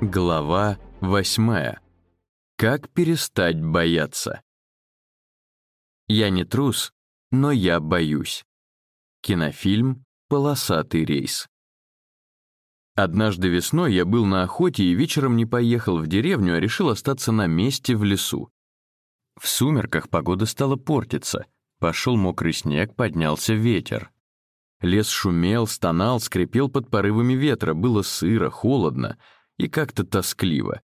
Глава восьмая. Как перестать бояться? Я не трус, но я боюсь. Кинофильм «Полосатый рейс». Однажды весной я был на охоте и вечером не поехал в деревню, а решил остаться на месте в лесу. В сумерках погода стала портиться. Пошел мокрый снег, поднялся ветер. Лес шумел, стонал, скрипел под порывами ветра, было сыро, холодно — и как-то тоскливо.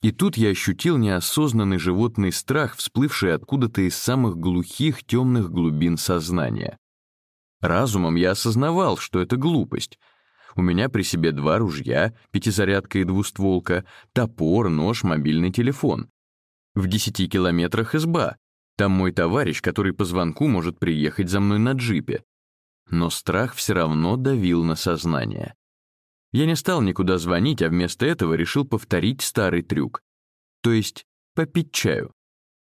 И тут я ощутил неосознанный животный страх, всплывший откуда-то из самых глухих темных глубин сознания. Разумом я осознавал, что это глупость. У меня при себе два ружья, пятизарядка и двустволка, топор, нож, мобильный телефон. В десяти километрах изба. Там мой товарищ, который по звонку может приехать за мной на джипе. Но страх все равно давил на сознание. Я не стал никуда звонить, а вместо этого решил повторить старый трюк. То есть попить чаю.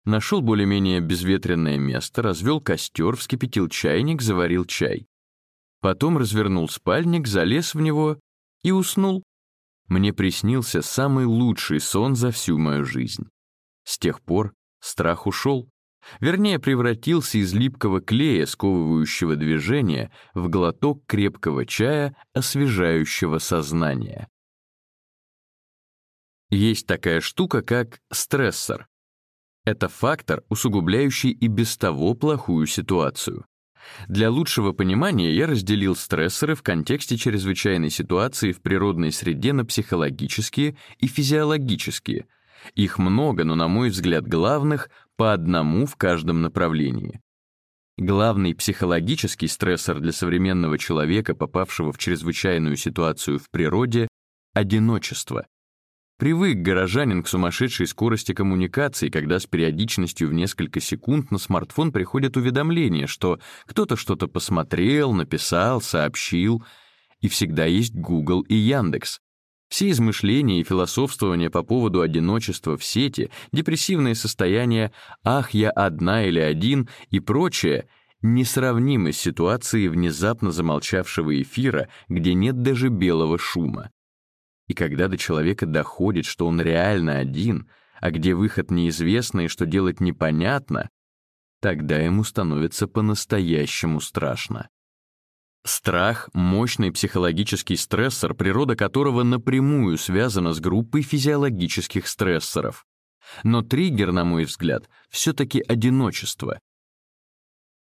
Нашел более-менее безветренное место, развел костер, вскипятил чайник, заварил чай. Потом развернул спальник, залез в него и уснул. Мне приснился самый лучший сон за всю мою жизнь. С тех пор страх ушел. Вернее, превратился из липкого клея, сковывающего движение, в глоток крепкого чая, освежающего сознание. Есть такая штука, как стрессор. Это фактор, усугубляющий и без того плохую ситуацию. Для лучшего понимания я разделил стрессоры в контексте чрезвычайной ситуации в природной среде на психологические и физиологические. Их много, но, на мой взгляд, главных по одному в каждом направлении. Главный психологический стрессор для современного человека, попавшего в чрезвычайную ситуацию в природе — одиночество. Привык горожанин к сумасшедшей скорости коммуникации, когда с периодичностью в несколько секунд на смартфон приходят уведомления, что кто-то что-то посмотрел, написал, сообщил, и всегда есть Google и Яндекс. Все измышления и философствования по поводу одиночества в сети, депрессивные состояния «ах, я одна или один» и прочее несравнимы с ситуацией внезапно замолчавшего эфира, где нет даже белого шума. И когда до человека доходит, что он реально один, а где выход неизвестный и что делать непонятно, тогда ему становится по-настоящему страшно. Страх — мощный психологический стрессор, природа которого напрямую связана с группой физиологических стрессоров. Но триггер, на мой взгляд, все-таки одиночество.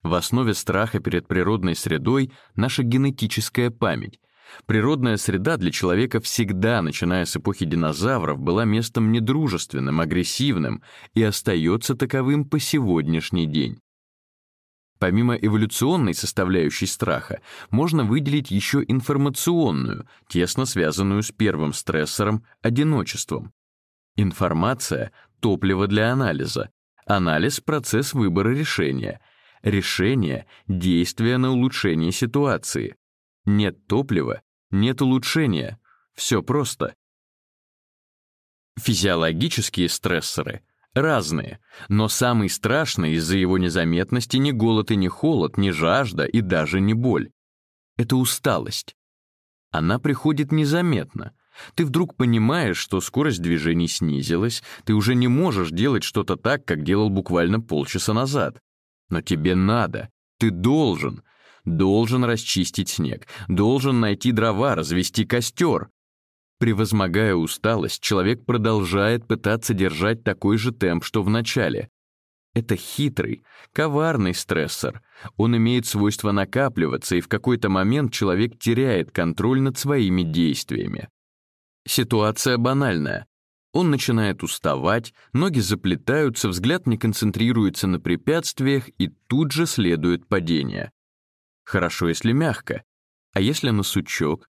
В основе страха перед природной средой — наша генетическая память. Природная среда для человека всегда, начиная с эпохи динозавров, была местом недружественным, агрессивным и остается таковым по сегодняшний день. Помимо эволюционной составляющей страха, можно выделить еще информационную, тесно связанную с первым стрессором — одиночеством. Информация — топливо для анализа. Анализ — процесс выбора решения. Решение — действие на улучшение ситуации. Нет топлива — нет улучшения. Все просто. Физиологические стрессоры — разные, но самый страшный из-за его незаметности не голод и не холод, не жажда и даже не боль. Это усталость. Она приходит незаметно. Ты вдруг понимаешь, что скорость движений снизилась, ты уже не можешь делать что-то так, как делал буквально полчаса назад. Но тебе надо, ты должен, должен расчистить снег, должен найти дрова, развести костер. Превозмогая усталость, человек продолжает пытаться держать такой же темп, что в начале. Это хитрый, коварный стрессор. Он имеет свойство накапливаться, и в какой-то момент человек теряет контроль над своими действиями. Ситуация банальная. Он начинает уставать, ноги заплетаются, взгляд не концентрируется на препятствиях, и тут же следует падение. Хорошо, если мягко. А если на сучок,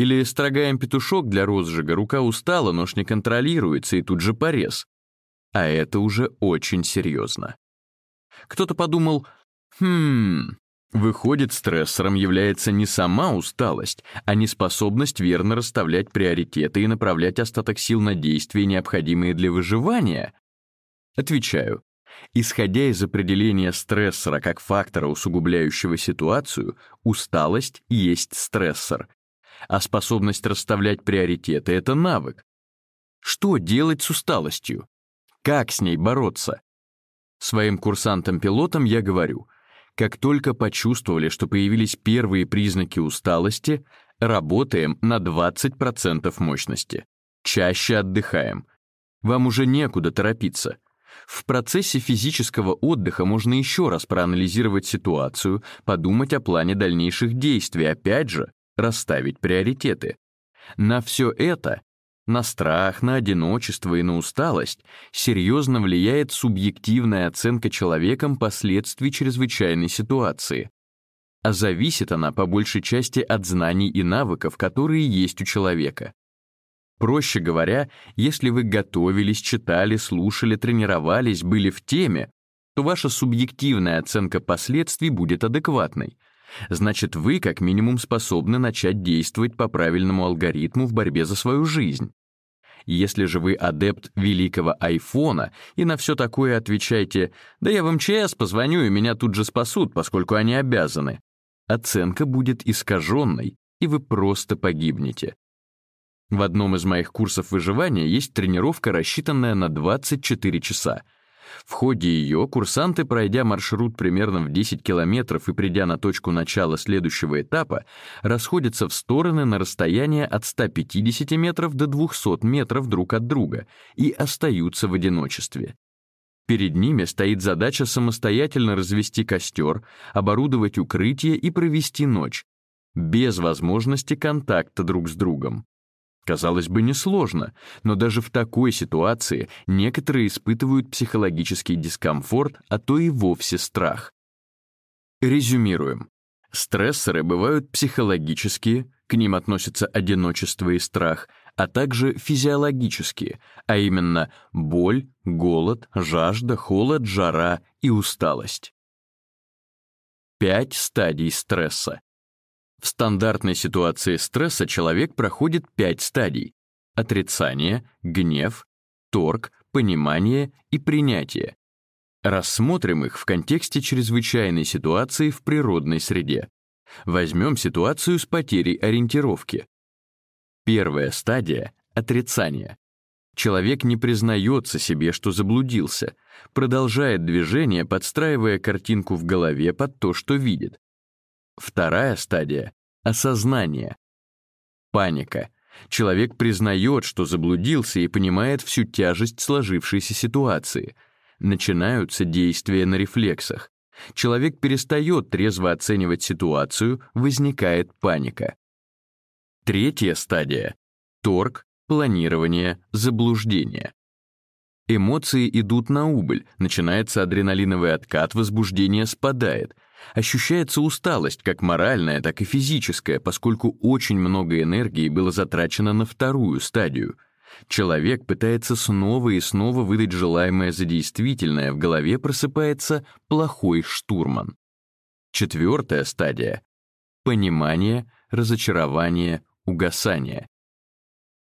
или строгаем петушок для розжига, рука устала, нож не контролируется, и тут же порез. А это уже очень серьезно. Кто-то подумал, хм, выходит, стрессором является не сама усталость, а неспособность верно расставлять приоритеты и направлять остаток сил на действия, необходимые для выживания? Отвечаю, Исходя из определения стрессора как фактора, усугубляющего ситуацию, усталость есть стрессор, а способность расставлять приоритеты — это навык. Что делать с усталостью? Как с ней бороться? Своим курсантам-пилотам я говорю, как только почувствовали, что появились первые признаки усталости, работаем на 20% мощности. Чаще отдыхаем. Вам уже некуда торопиться. В процессе физического отдыха можно еще раз проанализировать ситуацию, подумать о плане дальнейших действий, опять же, расставить приоритеты. На все это, на страх, на одиночество и на усталость, серьезно влияет субъективная оценка человеком последствий чрезвычайной ситуации. А зависит она по большей части от знаний и навыков, которые есть у человека. Проще говоря, если вы готовились, читали, слушали, тренировались, были в теме, то ваша субъективная оценка последствий будет адекватной. Значит, вы как минимум способны начать действовать по правильному алгоритму в борьбе за свою жизнь. Если же вы адепт великого айфона и на все такое отвечаете «Да я в МЧС позвоню, и меня тут же спасут, поскольку они обязаны», оценка будет искаженной, и вы просто погибнете. В одном из моих курсов выживания есть тренировка, рассчитанная на 24 часа. В ходе ее курсанты, пройдя маршрут примерно в 10 километров и придя на точку начала следующего этапа, расходятся в стороны на расстояние от 150 метров до 200 метров друг от друга и остаются в одиночестве. Перед ними стоит задача самостоятельно развести костер, оборудовать укрытие и провести ночь, без возможности контакта друг с другом. Казалось бы, несложно, но даже в такой ситуации некоторые испытывают психологический дискомфорт, а то и вовсе страх. Резюмируем. Стрессоры бывают психологические, к ним относятся одиночество и страх, а также физиологические, а именно боль, голод, жажда, холод, жара и усталость. Пять стадий стресса. В стандартной ситуации стресса человек проходит пять стадий — отрицание, гнев, торг, понимание и принятие. Рассмотрим их в контексте чрезвычайной ситуации в природной среде. Возьмем ситуацию с потерей ориентировки. Первая стадия — отрицание. Человек не признается себе, что заблудился, продолжает движение, подстраивая картинку в голове под то, что видит. Вторая стадия — осознание. Паника. Человек признает, что заблудился и понимает всю тяжесть сложившейся ситуации. Начинаются действия на рефлексах. Человек перестает трезво оценивать ситуацию, возникает паника. Третья стадия — торг, планирование, заблуждение. Эмоции идут на убыль, начинается адреналиновый откат, возбуждение спадает — Ощущается усталость, как моральная, так и физическая, поскольку очень много энергии было затрачено на вторую стадию. Человек пытается снова и снова выдать желаемое за действительное, в голове просыпается плохой штурман. Четвертая стадия — понимание, разочарование, угасание.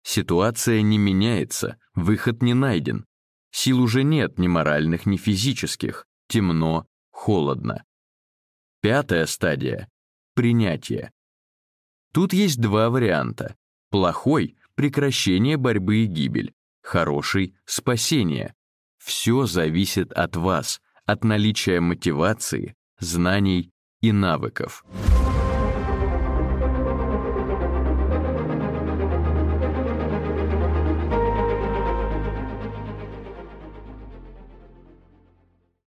Ситуация не меняется, выход не найден. Сил уже нет ни моральных, ни физических. Темно, холодно. Пятая стадия — принятие. Тут есть два варианта. Плохой — прекращение борьбы и гибель. Хороший — спасение. Все зависит от вас, от наличия мотивации, знаний и навыков.